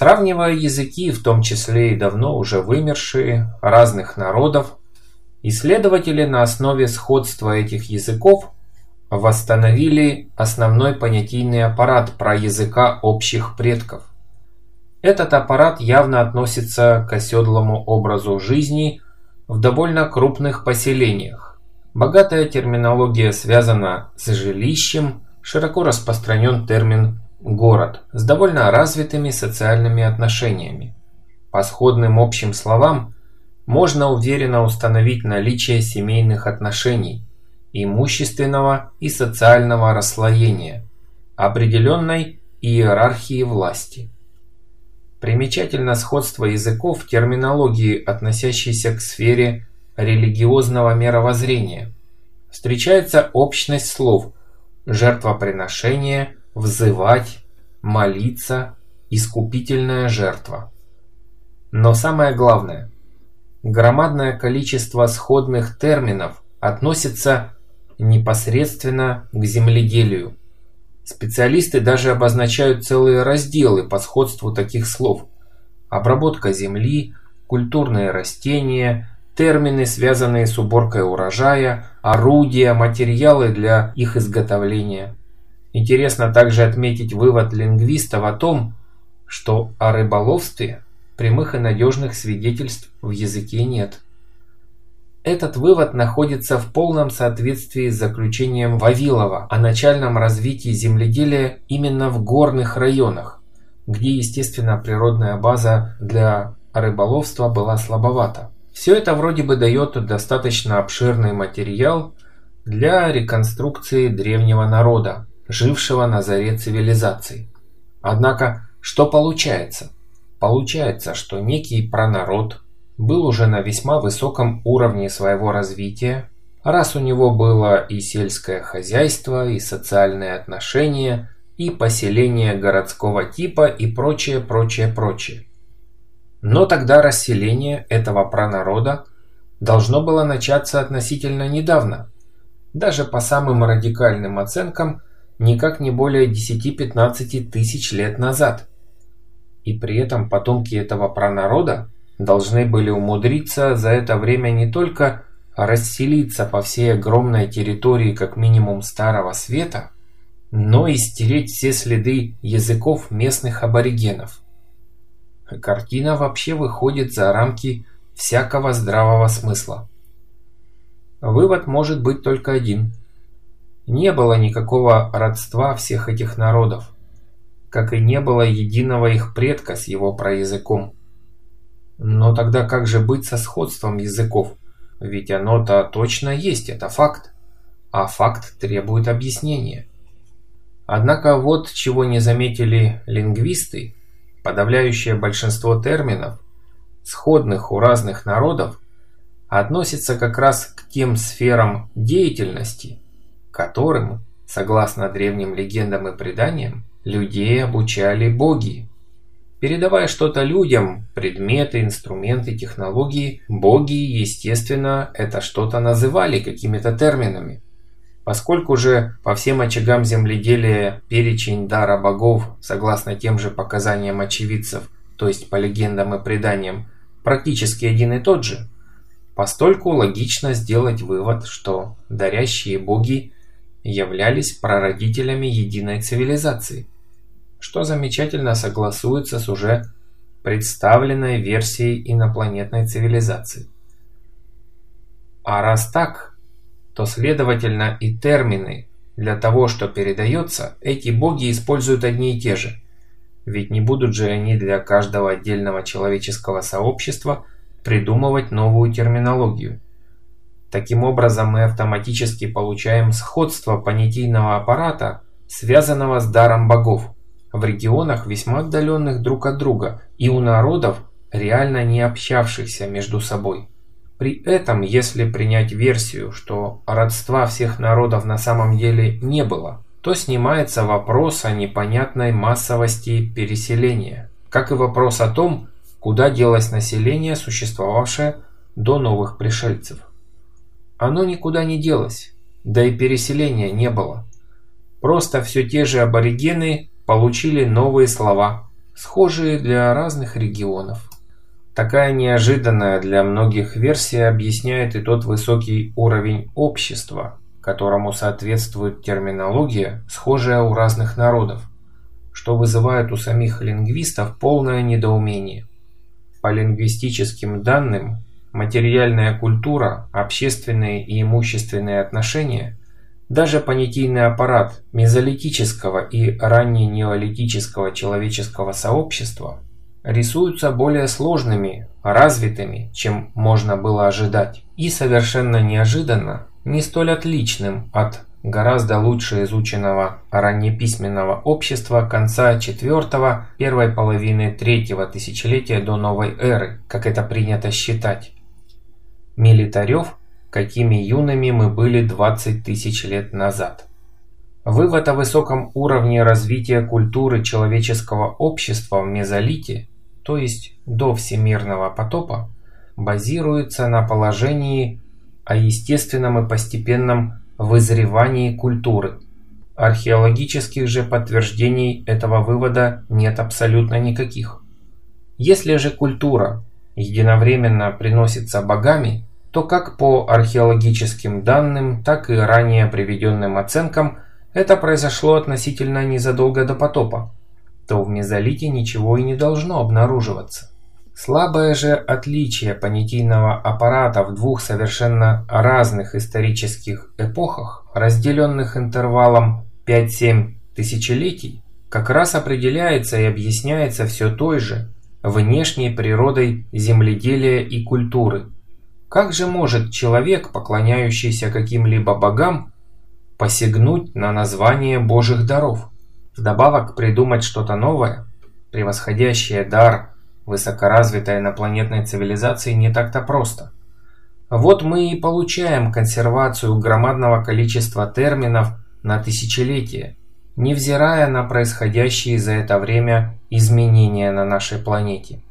Сравнивая языки, в том числе и давно уже вымершие, разных народов, исследователи на основе сходства этих языков восстановили основной понятийный аппарат про языка общих предков. Этот аппарат явно относится к оседлому образу жизни в довольно крупных поселениях. Богатая терминология связана с жилищем, широко распространен термин «город» с довольно развитыми социальными отношениями. По сходным общим словам можно уверенно установить наличие семейных отношений, имущественного и социального расслоения, определенной иерархии власти. Примечательно сходство языков в терминологии, относящейся к сфере религиозного мировоззрения. Встречается общность слов «жертвоприношение», «взывать», «молиться», «искупительная жертва». Но самое главное, громадное количество сходных терминов относится непосредственно к земледелию. Специалисты даже обозначают целые разделы по сходству таких слов. Обработка земли, культурные растения, термины, связанные с уборкой урожая, орудия, материалы для их изготовления. Интересно также отметить вывод лингвистов о том, что о рыболовстве прямых и надежных свидетельств в языке нет. Этот вывод находится в полном соответствии с заключением Вавилова о начальном развитии земледелия именно в горных районах, где, естественно, природная база для рыболовства была слабовата. Все это вроде бы дает достаточно обширный материал для реконструкции древнего народа, жившего на заре цивилизаций. Однако, что получается? Получается, что некий пронарод – был уже на весьма высоком уровне своего развития, раз у него было и сельское хозяйство, и социальные отношения, и поселение городского типа, и прочее, прочее, прочее. Но тогда расселение этого пронарода должно было начаться относительно недавно, даже по самым радикальным оценкам никак не более 10-15 тысяч лет назад. И при этом потомки этого пронарода – должны были умудриться за это время не только расселиться по всей огромной территории как минимум Старого Света, но и стереть все следы языков местных аборигенов. Картина вообще выходит за рамки всякого здравого смысла. Вывод может быть только один. Не было никакого родства всех этих народов, как и не было единого их предка с его проязыком. Но тогда как же быть со сходством языков? Ведь оно-то точно есть, это факт. А факт требует объяснения. Однако вот чего не заметили лингвисты, подавляющее большинство терминов, сходных у разных народов, относится как раз к тем сферам деятельности, которым, согласно древним легендам и преданиям, людей обучали боги. Передавая что-то людям, предметы, инструменты, технологии, боги, естественно, это что-то называли какими-то терминами. Поскольку же по всем очагам земледелия перечень дара богов, согласно тем же показаниям очевидцев, то есть по легендам и преданиям, практически один и тот же, постольку логично сделать вывод, что дарящие боги являлись прародителями единой цивилизации – что замечательно согласуется с уже представленной версией инопланетной цивилизации. А раз так, то следовательно и термины для того, что передается, эти боги используют одни и те же. Ведь не будут же они для каждого отдельного человеческого сообщества придумывать новую терминологию. Таким образом мы автоматически получаем сходство понятийного аппарата, связанного с даром богов в регионах весьма отдаленных друг от друга и у народов, реально не общавшихся между собой. При этом, если принять версию, что родства всех народов на самом деле не было, то снимается вопрос о непонятной массовости переселения, как и вопрос о том, куда делось население, существовавшее до новых пришельцев. Оно никуда не делось, да и переселения не было. Просто все те же аборигены получили новые слова, схожие для разных регионов. Такая неожиданная для многих версия объясняет и тот высокий уровень общества, которому соответствует терминология, схожая у разных народов, что вызывает у самих лингвистов полное недоумение. По лингвистическим данным, материальная культура, общественные и имущественные отношения, даже понятийный аппарат мезолитического и ранненеолитического человеческого сообщества рисуются более сложными, развитыми, чем можно было ожидать, и совершенно неожиданно не столь отличным от гораздо лучше изученного раннеписьменного общества конца IV, первой половины третьего тысячелетия до новой эры, как это принято считать. Милитарев, какими юными мы были 20 тысяч лет назад. Вывод о высоком уровне развития культуры человеческого общества в мезолите, то есть до всемирного потопа, базируется на положении о естественном и постепенном вызревании культуры. Археологических же подтверждений этого вывода нет абсолютно никаких. Если же культура единовременно приносится богами, то как по археологическим данным, так и ранее приведенным оценкам это произошло относительно незадолго до потопа, то в мезолите ничего и не должно обнаруживаться. Слабое же отличие понятийного аппарата в двух совершенно разных исторических эпохах, разделенных интервалом 5-7 тысячелетий, как раз определяется и объясняется все той же внешней природой земледелия и культуры. Как же может человек, поклоняющийся каким-либо богам, посягнуть на название божьих даров? Вдобавок придумать что-то новое, превосходящее дар высокоразвитой инопланетной цивилизации не так-то просто. Вот мы и получаем консервацию громадного количества терминов на тысячелетия, невзирая на происходящие за это время изменения на нашей планете.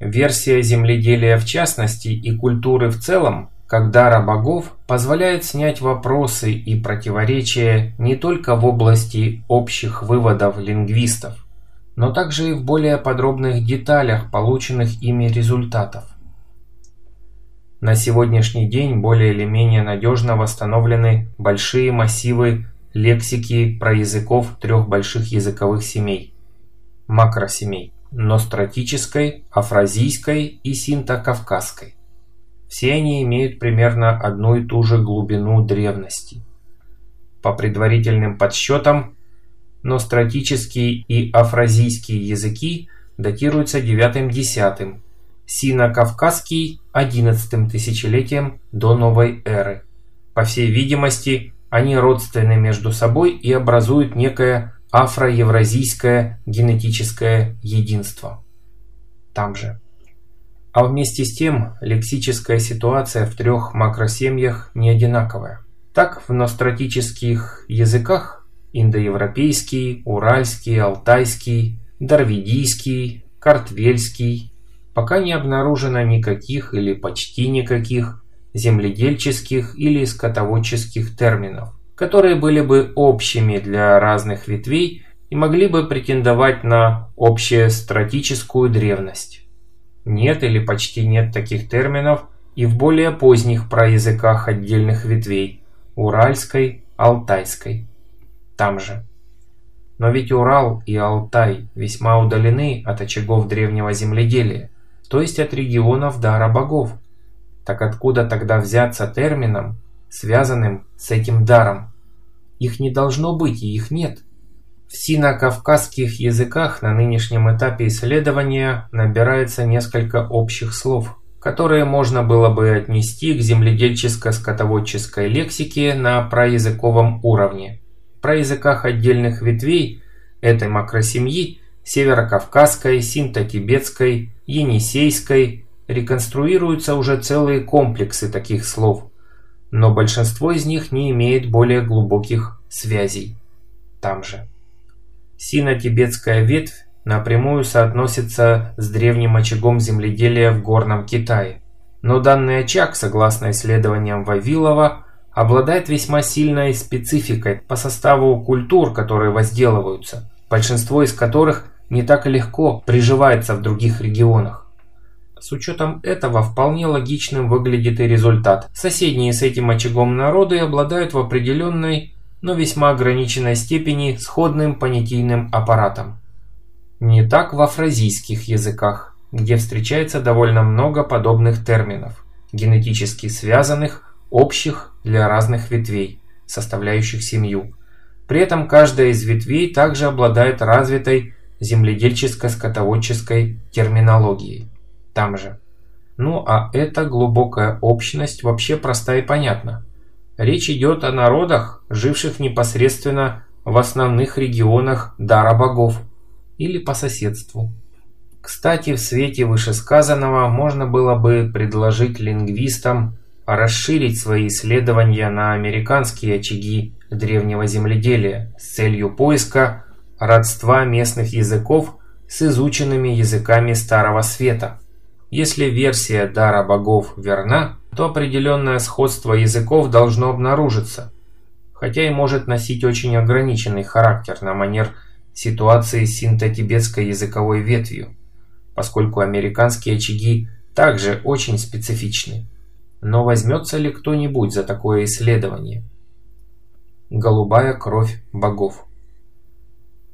Версия земледелия в частности и культуры в целом, как дара богов, позволяет снять вопросы и противоречия не только в области общих выводов лингвистов, но также и в более подробных деталях полученных ими результатов. На сегодняшний день более или менее надежно восстановлены большие массивы лексики про языков трех больших языковых семей – макросемей – ностратической, афразийской и синто-кавказской. Все они имеют примерно одну и ту же глубину древности. По предварительным подсчетам, но стратические и афразийские языки датируются IX-X, сино-кавказский – XI тысячелетием до новой эры. По всей видимости, они родственны между собой и образуют некое афро-евразийское генетическое единство. Там же. А вместе с тем, лексическая ситуация в трех макросемьях не одинаковая. Так, в ностратических языках индоевропейский, уральский, алтайский, дарвидийский, картвельский. Пока не обнаружено никаких или почти никаких земледельческих или скотоводческих терминов, которые были бы общими для разных ветвей и могли бы претендовать на общестратическую древность. Нет или почти нет таких терминов и в более поздних проязыках отдельных ветвей – уральской, алтайской там же. Но ведь Урал и Алтай весьма удалены от очагов древнего земледелия, то есть от регионов дара богов. Так откуда тогда взяться термином, связанным с этим даром? Их не должно быть и их нет. В сино-кавказских языках на нынешнем этапе исследования набирается несколько общих слов, которые можно было бы отнести к земледельческо-скотоводческой лексике на проязыковом уровне про языках отдельных ветвей этой макросемьи северокавказской, синто-тибетской, енисейской реконструируются уже целые комплексы таких слов, но большинство из них не имеет более глубоких связей. Там же. Сино-тибетская ветвь напрямую соотносится с древним очагом земледелия в Горном Китае. Но данный очаг, согласно исследованиям Вавилова, обладает весьма сильной спецификой по составу культур, которые возделываются, большинство из которых не так легко приживается в других регионах. С учетом этого вполне логичным выглядит и результат. Соседние с этим очагом народы обладают в определенной, но весьма ограниченной степени сходным понятийным аппаратом. Не так во фразийских языках, где встречается довольно много подобных терминов, генетически связанных, общих для разных ветвей, составляющих семью. При этом каждая из ветвей также обладает развитой земледельческо-скотоводческой терминологией. Там же. Ну а эта глубокая общность вообще проста и понятна. Речь идет о народах, живших непосредственно в основных регионах дара богов или по соседству. Кстати, в свете вышесказанного можно было бы предложить лингвистам расширить свои исследования на американские очаги древнего земледелия с целью поиска родства местных языков с изученными языками Старого Света. Если версия дара богов верна, то определенное сходство языков должно обнаружиться, хотя и может носить очень ограниченный характер на манер ситуации с синто-тибетской языковой ветвью, поскольку американские очаги также очень специфичны. Но возьмется ли кто-нибудь за такое исследование? Голубая кровь богов.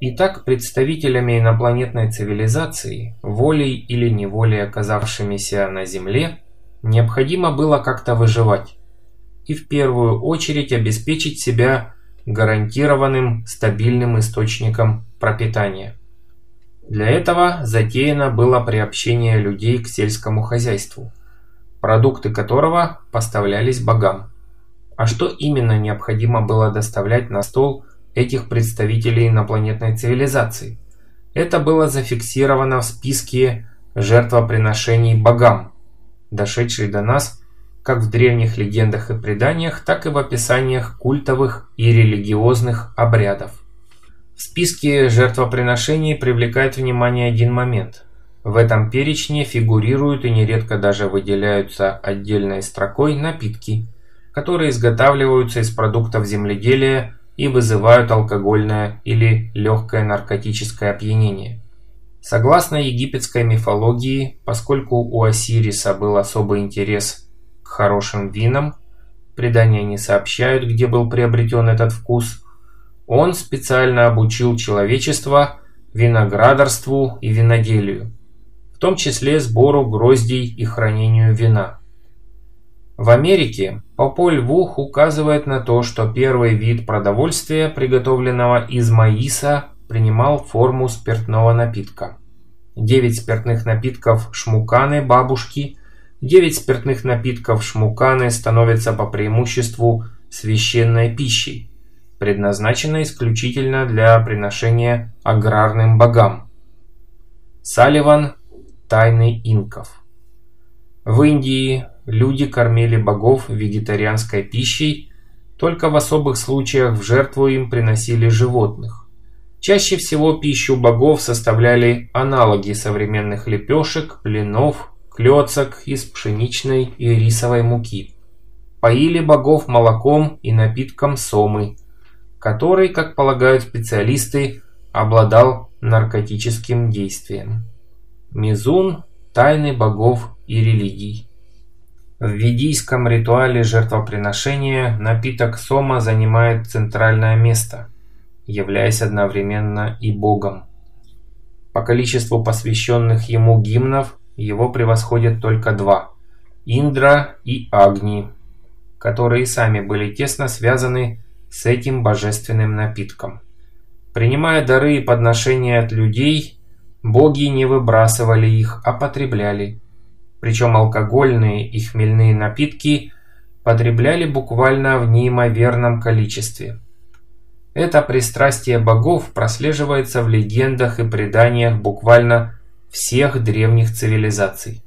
Итак, представителями инопланетной цивилизации, волей или неволей оказавшимися на Земле, необходимо было как-то выживать и в первую очередь обеспечить себя гарантированным стабильным источником пропитания. Для этого затеяно было приобщение людей к сельскому хозяйству, продукты которого поставлялись богам. А что именно необходимо было доставлять на стол этих представителей инопланетной цивилизации? Это было зафиксировано в списке жертвоприношений богам, дошедшей до нас как в древних легендах и преданиях, так и в описаниях культовых и религиозных обрядов. В списке жертвоприношений привлекает внимание один момент. В этом перечне фигурируют и нередко даже выделяются отдельной строкой напитки, которые изготавливаются из продуктов земледелия и вызывают алкогольное или легкое наркотическое опьянение. Согласно египетской мифологии, поскольку у Осириса был особый интерес хорошим винам, предания не сообщают, где был приобретен этот вкус, он специально обучил человечество виноградарству и виноделию, в том числе сбору гроздей и хранению вина. В Америке Пополь Вух указывает на то, что первый вид продовольствия, приготовленного из маиса, принимал форму спиртного напитка. Девять спиртных напитков шмуканы бабушки 9 спиртных напитков шмуканы становятся по преимуществу священной пищей, предназначенной исключительно для приношения аграрным богам. Салливан «Тайны инков». В Индии люди кормили богов вегетарианской пищей, только в особых случаях в жертву им приносили животных. Чаще всего пищу богов составляли аналоги современных лепешек, блинов клёцок из пшеничной и рисовой муки. Поили богов молоком и напитком сомы, который, как полагают специалисты, обладал наркотическим действием. Мизун – тайны богов и религий. В ведийском ритуале жертвоприношения напиток сома занимает центральное место, являясь одновременно и богом. По количеству посвященных ему гимнов его превосходят только два – Индра и Агни, которые сами были тесно связаны с этим божественным напитком. Принимая дары и подношения от людей, боги не выбрасывали их, а потребляли. Причем алкогольные и хмельные напитки потребляли буквально в неимоверном количестве. Это пристрастие богов прослеживается в легендах и преданиях буквально всех древних цивилизаций.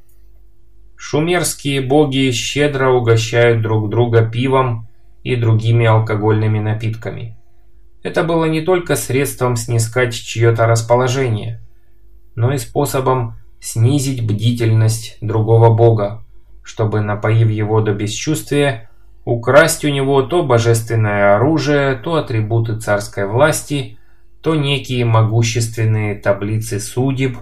Шумерские боги щедро угощают друг друга пивом и другими алкогольными напитками. Это было не только средством снискать чье-то расположение, но и способом снизить бдительность другого бога, чтобы, напоив его до бесчувствия, украсть у него то божественное оружие, то атрибуты царской власти, то некие могущественные таблицы судеб.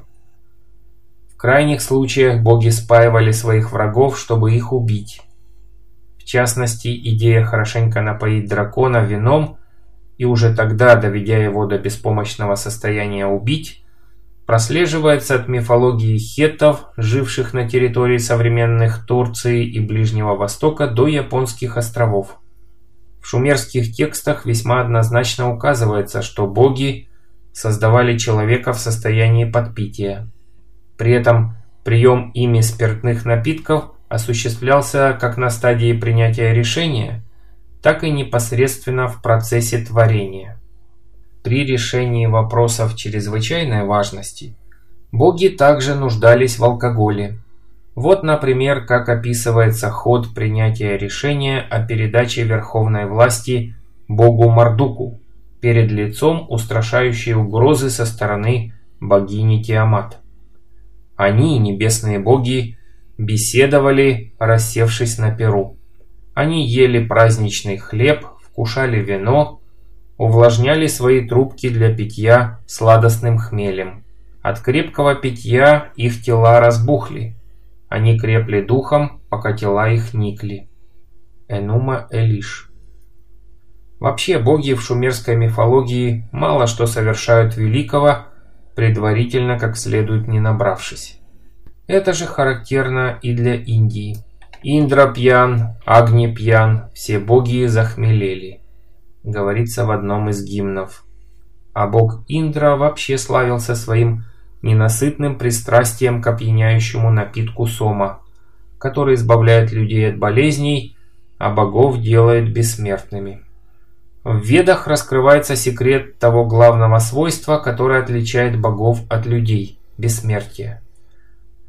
В крайних случаях боги спаивали своих врагов, чтобы их убить. В частности, идея хорошенько напоить дракона вином и уже тогда, доведя его до беспомощного состояния убить, прослеживается от мифологии хеттов, живших на территории современных Турции и Ближнего Востока до японских островов. В шумерских текстах весьма однозначно указывается, что боги создавали человека в состоянии подпития. При этом прием ими спиртных напитков осуществлялся как на стадии принятия решения, так и непосредственно в процессе творения. При решении вопросов чрезвычайной важности боги также нуждались в алкоголе. Вот, например, как описывается ход принятия решения о передаче верховной власти богу Мардуку перед лицом устрашающей угрозы со стороны богини Тиамат. Они, небесные боги, беседовали, рассевшись на перу. Они ели праздничный хлеб, вкушали вино, увлажняли свои трубки для питья сладостным хмелем. От крепкого питья их тела разбухли. Они крепли духом, пока тела их никли. Энума Элиш Вообще боги в шумерской мифологии мало что совершают великого, предварительно как следует не набравшись. Это же характерно и для Индии. Индра пьян, Агни пьян, все боги захмелели говорится в одном из гимнов. А бог Индра вообще славился своим ненасытным пристрастием к опьяняющему напитку сома, который избавляет людей от болезней, а богов делает бессмертными. В Ведах раскрывается секрет того главного свойства, которое отличает богов от людей – бессмертие.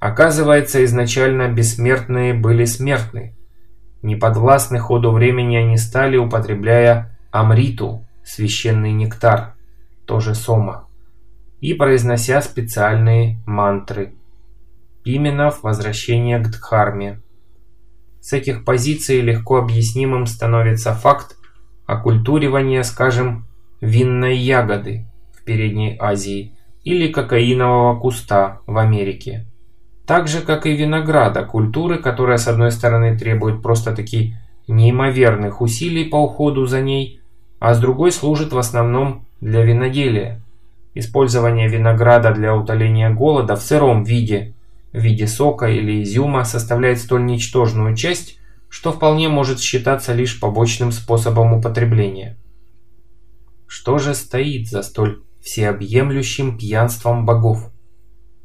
Оказывается, изначально бессмертные были смертны. Неподвластны ходу времени они стали, употребляя амриту, священный нектар, тоже сома, и произнося специальные мантры. Пименов возвращение к Дхарме. С этих позиций легко объяснимым становится факт оккультуривания, скажем, винной ягоды в Передней Азии или кокаинового куста в Америке. Так же, как и винограда, культуры, которая с одной стороны требует просто-таки неимоверных усилий по уходу за ней, а с другой служит в основном для виноделия. Использование винограда для утоления голода в сыром виде, в виде сока или изюма, составляет столь ничтожную часть, что вполне может считаться лишь побочным способом употребления. Что же стоит за столь всеобъемлющим пьянством богов?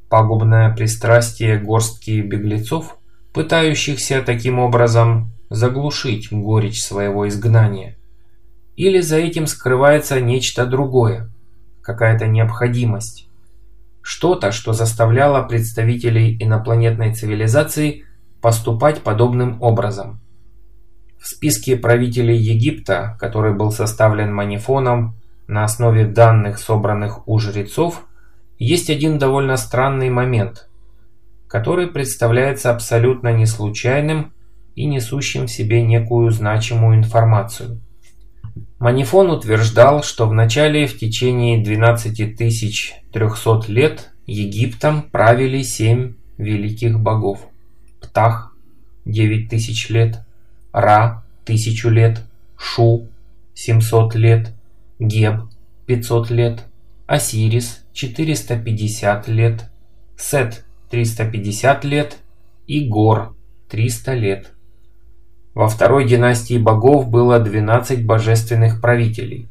Пагубное пристрастие горстки беглецов, пытающихся таким образом заглушить горечь своего изгнания. Или за этим скрывается нечто другое, какая-то необходимость. Что-то, что заставляло представителей инопланетной цивилизации поступать подобным образом. В списке правителей Египта, который был составлен Манифоном на основе данных, собранных у жрецов, есть один довольно странный момент, который представляется абсолютно не случайным и несущим в себе некую значимую информацию. Манифон утверждал, что в начале в течение 12300 лет Египтом правили семь великих богов. Птах – 9000 лет, Ра – 1000 лет, Шу – 700 лет, Геб – 500 лет, Осирис – 450 лет, Сет – 350 лет и Гор – 300 лет. Во второй династии богов было 12 божественных правителей.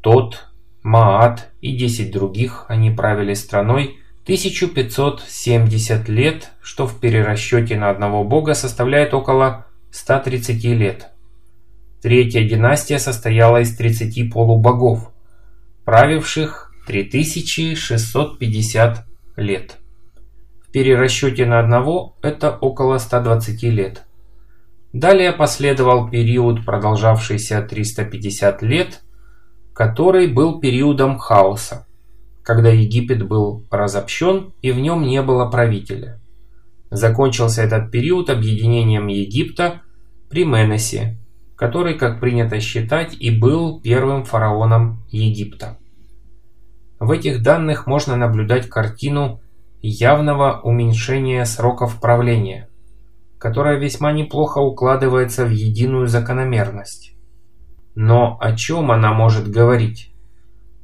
Тот, Маат и 10 других они правили страной 1570 лет, что в перерасчете на одного бога составляет около 130 лет. Третья династия состояла из 30 полубогов, правивших 3650 лет. В перерасчете на одного это около 120 лет. Далее последовал период, продолжавшийся 350 лет, который был периодом хаоса, когда Египет был разобщен и в нем не было правителя. Закончился этот период объединением Египта при Менесе, который, как принято считать, и был первым фараоном Египта. В этих данных можно наблюдать картину явного уменьшения сроков правления, которая весьма неплохо укладывается в единую закономерность. Но о чем она может говорить?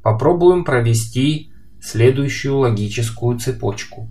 Попробуем провести следующую логическую цепочку.